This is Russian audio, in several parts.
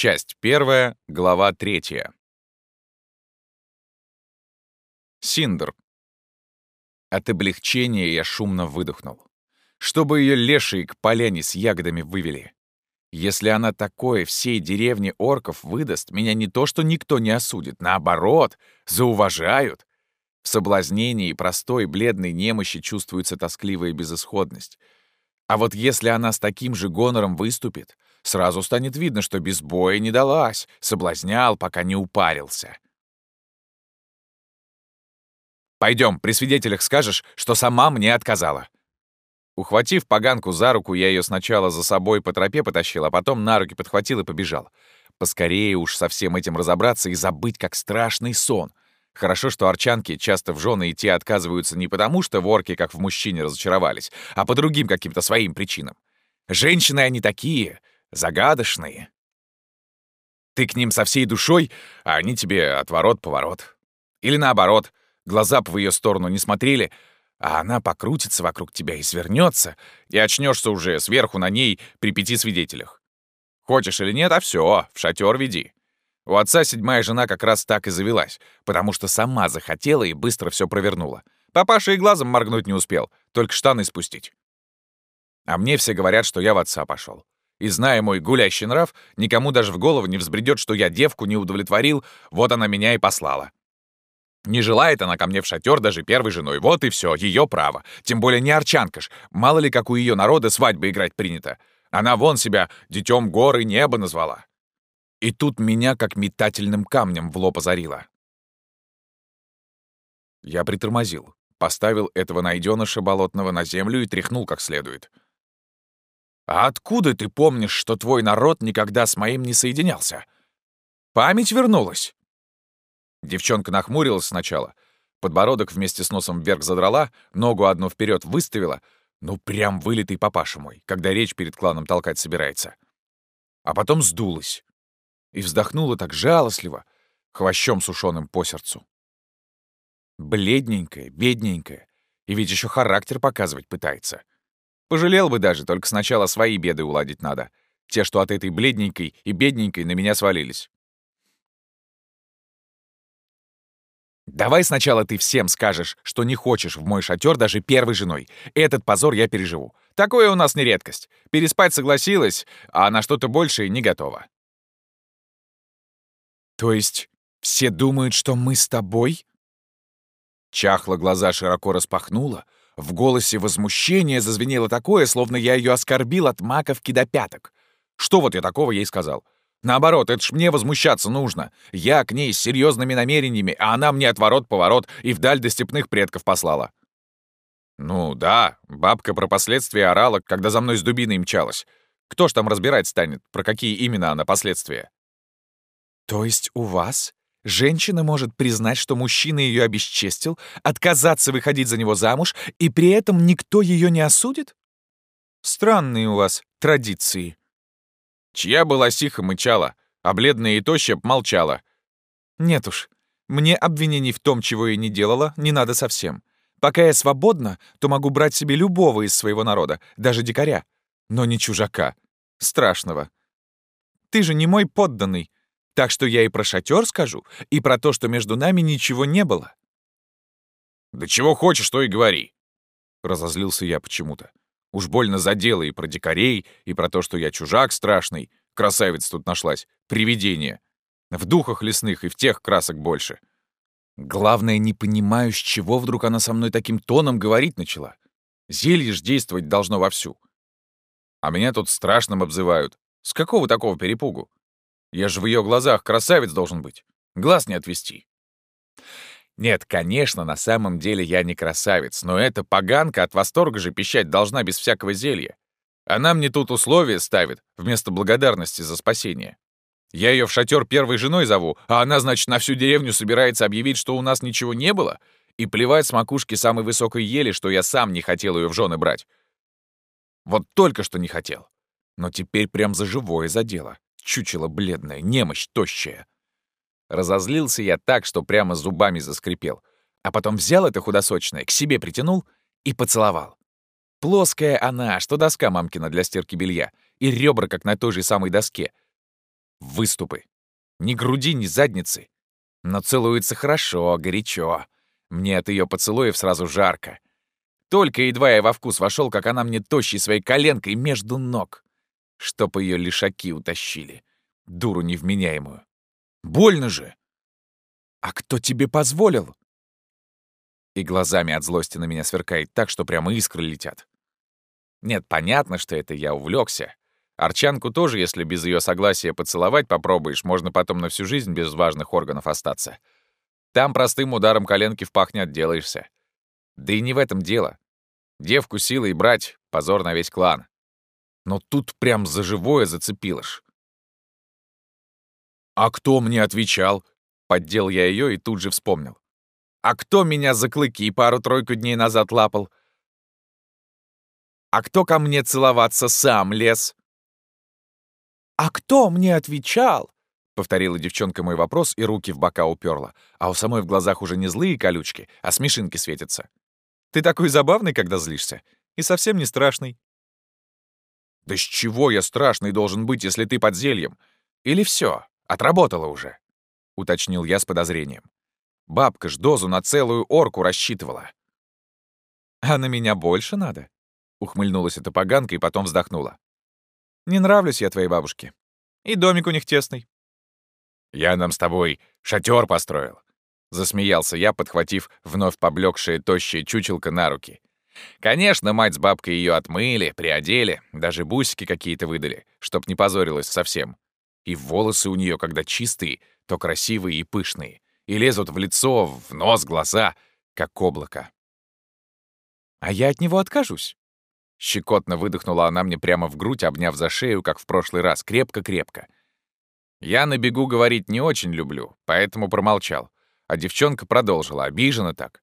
Часть первая, глава третья. Синдр. От облегчения я шумно выдохнул. Чтобы ее лешие к поляне с ягодами вывели. Если она такое всей деревне орков выдаст, меня не то что никто не осудит, наоборот, зауважают. В соблазнении простой бледной немощи чувствуется тоскливая безысходность. А вот если она с таким же гонором выступит, сразу станет видно, что без боя не далась, соблазнял, пока не упарился. Пойдем, при свидетелях скажешь, что сама мне отказала. Ухватив поганку за руку, я ее сначала за собой по тропе потащил, а потом на руки подхватил и побежал. Поскорее уж со всем этим разобраться и забыть, как страшный сон. Хорошо, что арчанки часто в жены идти отказываются не потому, что ворки, как в мужчине, разочаровались, а по другим каким-то своим причинам. Женщины они такие, загадочные. Ты к ним со всей душой, а они тебе отворот-поворот. Или наоборот, глаза б в ее сторону не смотрели, а она покрутится вокруг тебя и свернется, и очнешься уже сверху на ней при пяти свидетелях. Хочешь или нет, а все, в шатер веди. У отца седьмая жена как раз так и завелась, потому что сама захотела и быстро все провернула. Папаша и глазом моргнуть не успел, только штаны спустить. А мне все говорят, что я в отца пошел. И зная мой гулящий нрав, никому даже в голову не взбредет, что я девку не удовлетворил, вот она меня и послала. Не желает она ко мне в шатер даже первой женой. Вот и все, ее право. Тем более не арчанка ж. Мало ли, как у ее народа свадьбы играть принято. Она вон себя детем горы неба назвала. И тут меня как метательным камнем в лоб озарило. Я притормозил, поставил этого найденыша болотного на землю и тряхнул как следует. «А откуда ты помнишь, что твой народ никогда с моим не соединялся? Память вернулась?» Девчонка нахмурилась сначала, подбородок вместе с носом вверх задрала, ногу одну вперед выставила, ну прям вылитый папаша мой, когда речь перед кланом толкать собирается. А потом сдулась и вздохнула так жалостливо, хвощом сушеным по сердцу. Бледненькая, бедненькая, и ведь еще характер показывать пытается. Пожалел бы даже, только сначала свои беды уладить надо. Те, что от этой бледненькой и бедненькой на меня свалились. Давай сначала ты всем скажешь, что не хочешь в мой шатер даже первой женой. Этот позор я переживу. Такое у нас не редкость. Переспать согласилась, а на что-то большее не готова. То есть все думают, что мы с тобой? Чахла глаза широко распахнула, в голосе возмущение зазвенело такое, словно я ее оскорбил от маковки до пяток. Что вот я такого ей сказал? Наоборот, это ж мне возмущаться нужно. Я к ней с серьезными намерениями, а она мне отворот-поворот и вдаль до степных предков послала. Ну да, бабка про последствия орала, когда за мной с дубиной мчалась. Кто ж там разбирать станет, про какие именно она последствия? То есть у вас женщина может признать, что мужчина ее обесчестил, отказаться выходить за него замуж, и при этом никто ее не осудит? Странные у вас традиции. Чья была сиха мычала, а бледная и тощая молчала. Нет уж, мне обвинений в том, чего я не делала, не надо совсем. Пока я свободна, то могу брать себе любого из своего народа, даже дикаря, но не чужака, страшного. Ты же не мой подданный, так что я и про шатер скажу, и про то, что между нами ничего не было. «Да чего хочешь, то и говори», — разозлился я почему-то. Уж больно задело и про дикарей, и про то, что я чужак страшный. Красавица тут нашлась. Привидение. В духах лесных и в тех красок больше. Главное, не понимаю, с чего вдруг она со мной таким тоном говорить начала. Зелье ж действовать должно вовсю. А меня тут страшным обзывают. С какого такого перепугу? Я же в ее глазах красавец должен быть. Глаз не отвести. Нет, конечно, на самом деле я не красавец, но эта поганка от восторга же пищать должна без всякого зелья. Она мне тут условия ставит, вместо благодарности за спасение. Я ее в шатер первой женой зову, а она, значит, на всю деревню собирается объявить, что у нас ничего не было, и плевать с макушки самой высокой ели, что я сам не хотел ее в жены брать. Вот только что не хотел. Но теперь прям за живое задело. Чучело бледное, немощь тощая. Разозлился я так, что прямо зубами заскрипел. А потом взял это худосочное, к себе притянул и поцеловал. Плоская она, что доска мамкина для стирки белья, и ребра, как на той же самой доске. Выступы. Ни груди, ни задницы. Но целуется хорошо, горячо. Мне от ее поцелуев сразу жарко. Только едва я во вкус вошел, как она мне тощей своей коленкой между ног. Чтоб ее лишаки утащили. Дуру невменяемую. Больно же! А кто тебе позволил? И глазами от злости на меня сверкает так, что прямо искры летят. Нет, понятно, что это я увлекся. Арчанку тоже, если без ее согласия поцеловать попробуешь, можно потом на всю жизнь без важных органов остаться. Там простым ударом коленки в пах не отделаешься. Да и не в этом дело. Девку силой брать — позор на весь клан. Но тут прям за живое зацепилось. «А кто мне отвечал?» Поддел я ее и тут же вспомнил. «А кто меня за клыки пару-тройку дней назад лапал? А кто ко мне целоваться сам лез?» «А кто мне отвечал?» — повторила девчонка мой вопрос и руки в бока уперла, а у самой в глазах уже не злые колючки, а смешинки светятся. «Ты такой забавный, когда злишься, и совсем не страшный». «Да с чего я страшный должен быть, если ты под зельем? Или все, отработала уже?» — уточнил я с подозрением. Бабка ж дозу на целую орку рассчитывала. «А на меня больше надо?» — ухмыльнулась эта поганка и потом вздохнула. Не нравлюсь я твоей бабушке. И домик у них тесный. Я нам с тобой шатер построил. Засмеялся я, подхватив вновь поблекшее тощее чучелко на руки. Конечно, мать с бабкой ее отмыли, приодели, даже бусики какие-то выдали, чтоб не позорилась совсем. И волосы у нее, когда чистые, то красивые и пышные, и лезут в лицо, в нос, глаза, как облако. А я от него откажусь. Щекотно выдохнула она мне прямо в грудь, обняв за шею, как в прошлый раз, крепко-крепко. Я на бегу говорить не очень люблю, поэтому промолчал. А девчонка продолжила, обижена так.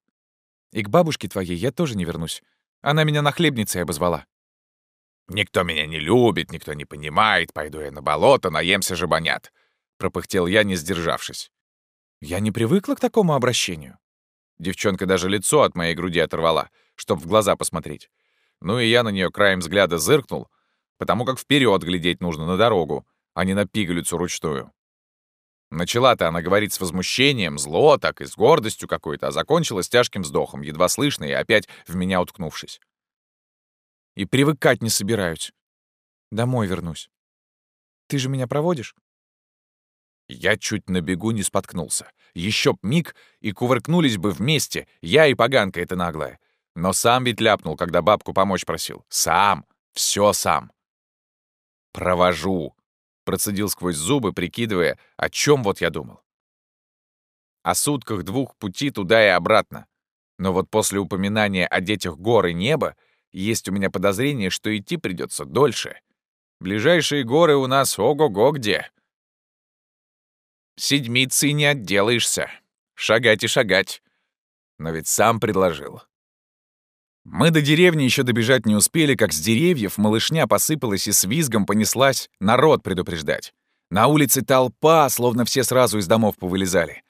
«И к бабушке твоей я тоже не вернусь. Она меня нахлебницей обозвала». «Никто меня не любит, никто не понимает, пойду я на болото, наемся жабонят», — пропыхтел я, не сдержавшись. «Я не привыкла к такому обращению». Девчонка даже лицо от моей груди оторвала, чтоб в глаза посмотреть. Ну и я на нее краем взгляда зыркнул, потому как вперед глядеть нужно на дорогу, а не на пигалицу ручную. Начала-то она говорить с возмущением, зло так и с гордостью какой-то, а закончилась тяжким вздохом, едва слышно и опять в меня уткнувшись. И привыкать не собираюсь. Домой вернусь. Ты же меня проводишь? Я чуть на бегу не споткнулся. Еще б миг, и кувыркнулись бы вместе, я и поганка эта наглая. Но сам ведь ляпнул, когда бабку помочь просил. Сам. Все сам. «Провожу», — процедил сквозь зубы, прикидывая, о чем вот я думал. О сутках двух пути туда и обратно. Но вот после упоминания о детях горы неба есть у меня подозрение, что идти придется дольше. Ближайшие горы у нас ого-го где. Седмицей не отделаешься. Шагать и шагать. Но ведь сам предложил. Мы до деревни еще добежать не успели, как с деревьев малышня посыпалась и с визгом понеслась народ предупреждать. На улице толпа, словно все сразу из домов повылезали.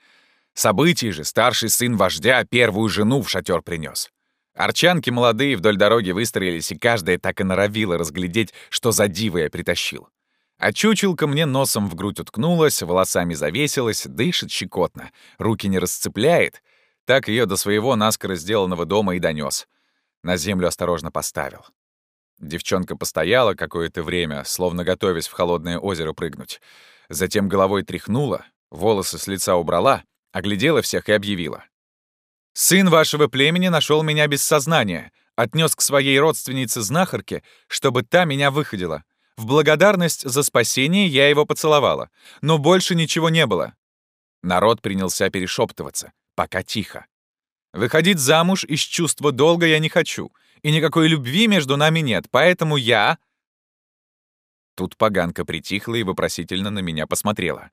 Событие же старший сын вождя первую жену в шатер принес. Арчанки молодые вдоль дороги выстроились, и каждая так и норовила разглядеть, что за диво я притащил. А чучелка мне носом в грудь уткнулась, волосами завесилась, дышит щекотно, руки не расцепляет. Так ее до своего наскоро сделанного дома и донес. На землю осторожно поставил. Девчонка постояла какое-то время, словно готовясь в холодное озеро прыгнуть. Затем головой тряхнула, волосы с лица убрала, оглядела всех и объявила. «Сын вашего племени нашел меня без сознания, отнес к своей родственнице-знахарке, чтобы та меня выходила. В благодарность за спасение я его поцеловала, но больше ничего не было». Народ принялся перешептываться, пока тихо. Выходить замуж из чувства долга я не хочу, и никакой любви между нами нет, поэтому я...» Тут поганка притихла и вопросительно на меня посмотрела.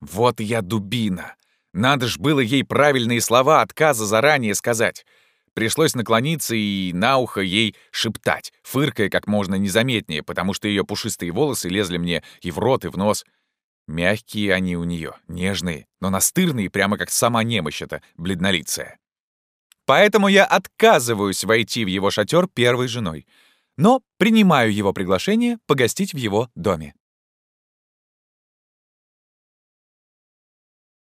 «Вот я дубина! Надо ж было ей правильные слова отказа заранее сказать!» Пришлось наклониться и на ухо ей шептать, фыркая как можно незаметнее, потому что ее пушистые волосы лезли мне и в рот, и в нос — Мягкие они у нее, нежные, но настырные, прямо как сама немощь эта, бледнолицая. Поэтому я отказываюсь войти в его шатер первой женой. но принимаю его приглашение погостить в его доме.